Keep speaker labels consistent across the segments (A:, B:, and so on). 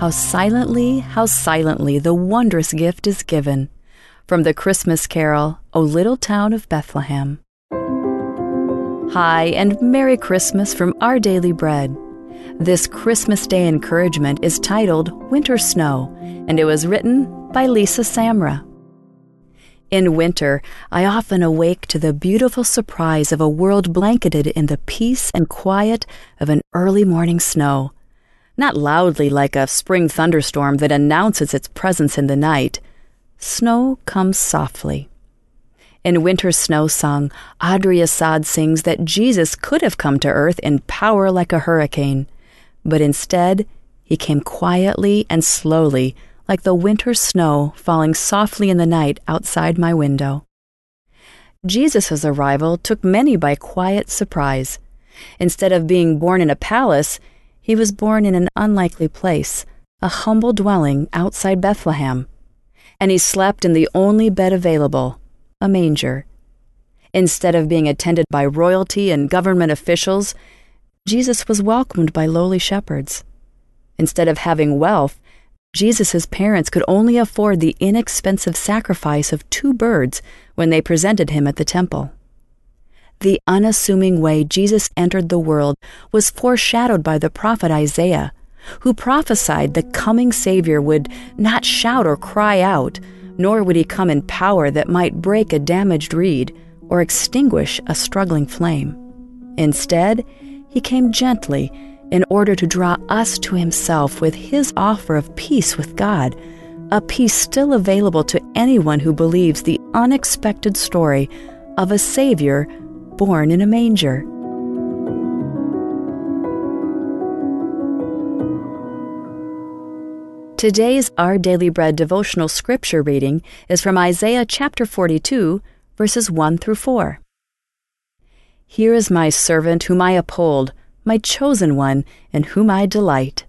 A: How silently, how silently the wondrous gift is given. From the Christmas carol, O Little Town of Bethlehem. Hi, and Merry Christmas from Our Daily Bread. This Christmas Day encouragement is titled Winter Snow, and it was written by Lisa Samra. In winter, I often awake to the beautiful surprise of a world blanketed in the peace and quiet of an early morning snow. Not loudly like a spring thunderstorm that announces its presence in the night. Snow comes softly. In Winter Snow Song, Audrey Assad sings that Jesus could have come to earth in power like a hurricane, but instead, he came quietly and slowly like the winter snow falling softly in the night outside my window. Jesus' arrival took many by quiet surprise. Instead of being born in a palace, he was born in an unlikely place, a humble dwelling outside Bethlehem. And he slept in the only bed available, a manger. Instead of being attended by royalty and government officials, Jesus was welcomed by lowly shepherds. Instead of having wealth, Jesus' parents could only afford the inexpensive sacrifice of two birds when they presented him at the temple. The unassuming way Jesus entered the world was foreshadowed by the prophet Isaiah, who prophesied the coming Savior would not shout or cry out, nor would he come in power that might break a damaged reed or extinguish a struggling flame. Instead, he came gently in order to draw us to himself with his offer of peace with God, a peace still available to anyone who believes the unexpected story of a Savior born in a manger. Today's Our Daily Bread devotional scripture reading is from Isaiah chapter 42, verses 1 through 4. Here is my servant whom I uphold my chosen one, in whom I delight.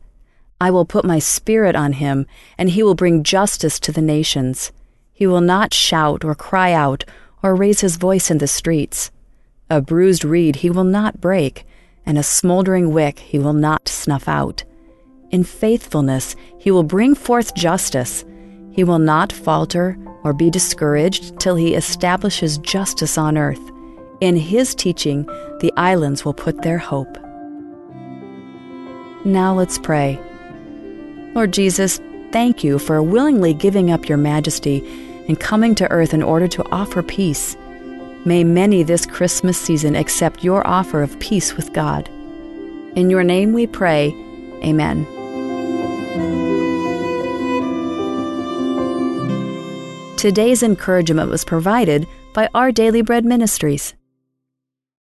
A: I will put my spirit on him, and he will bring justice to the nations. He will not shout or cry out or raise his voice in the streets. A bruised reed he will not break, and a smoldering wick he will not snuff out. In faithfulness he will bring forth justice. He will not falter or be discouraged till he establishes justice on earth. In his teaching, the islands will put their hope. Now let's pray. Lord Jesus, thank you for willingly giving up your majesty and coming to earth in order to offer peace. May many this Christmas season accept your offer of peace with God. In your name we pray. Amen. Today's encouragement was provided by Our Daily Bread Ministries.